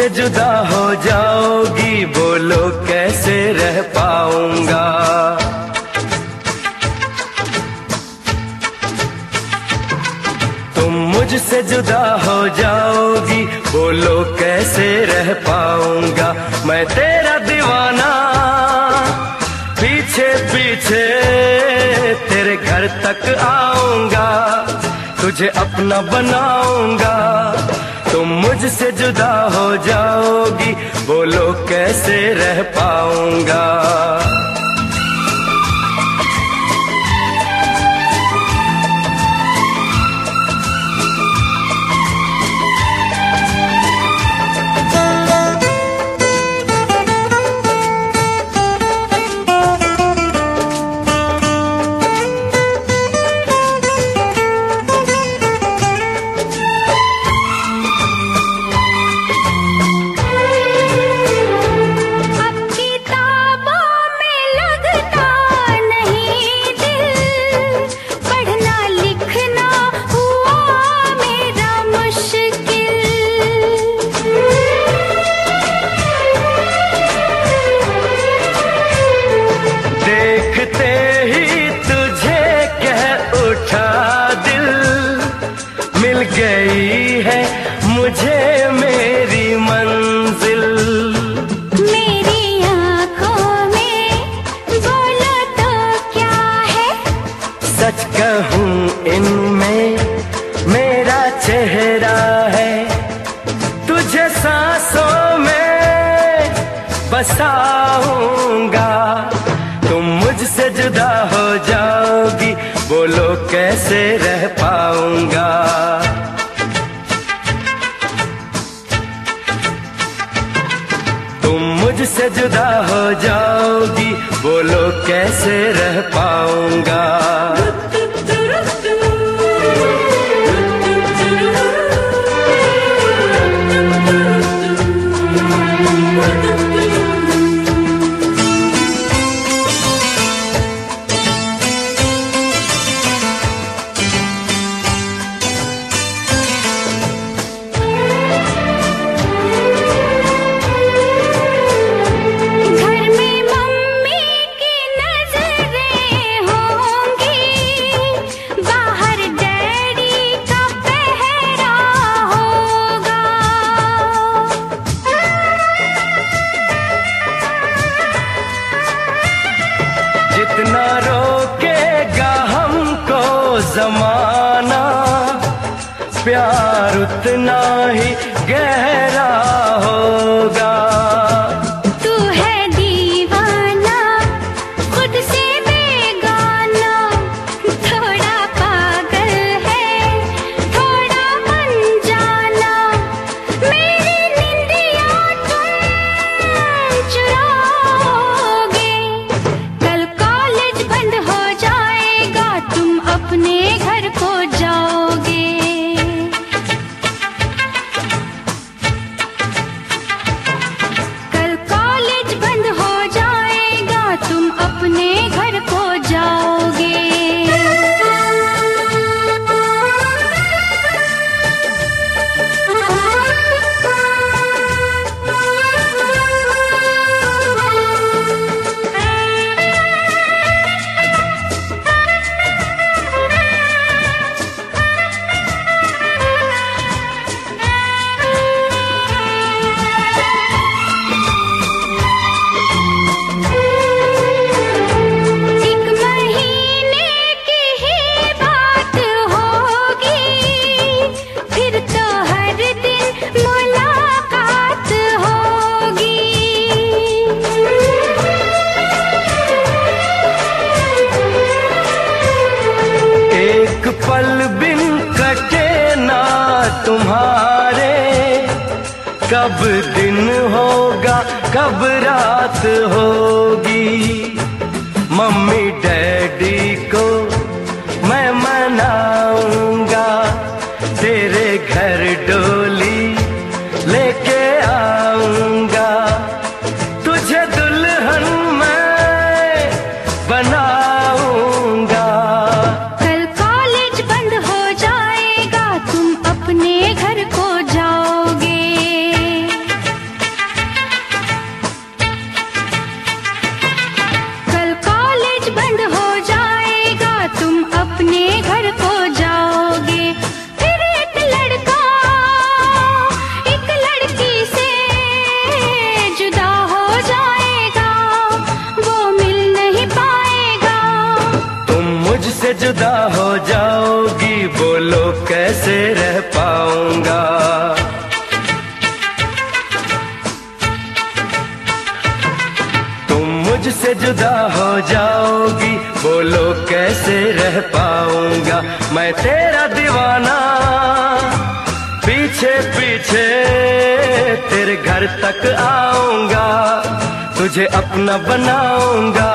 मुझसे जुदा हो जाओगी, बोलो कैसे रह पाऊँगा? तुम मुझसे जुदा हो जाओगी, बोलो कैसे रह पाऊँगा? मैं तेरा दीवाना, पीछे पीछे तेरे घर तक आऊँगा, तुझे अपना बनाऊँगा। मुझसे जुदा हो जाओगी। बोलो कैसे रह पाऊँगा? मुझे मेरी मंजिल। मेरी आँखों में बोलो तो क्या है? सच कहूँ इनमें मेरा चेहरा है। तुझे सांसों में बसाऊँगा। तुम मुझसे जुदा हो जाओगी बोलो कैसे रह पाऊँगा? जुदा हो जाओगी बोलो कैसे रह पाऊँगा? जितना रोकेगा हमको जमाना। प्यार उतना ही गहरा होगा। तुम्हारे कब दिन होगा कब रात होगी? मम्मी डैडी को मैं मनाऊँगा जुदा हो जाओगी बोलो कैसे रह पाऊँगा? तुम मुझसे जुदा हो जाओगी बोलो कैसे रह पाऊँगा? मैं तेरा दीवाना, पीछे पीछे तेरे घर तक आऊँगा, तुझे अपना बनाऊँगा।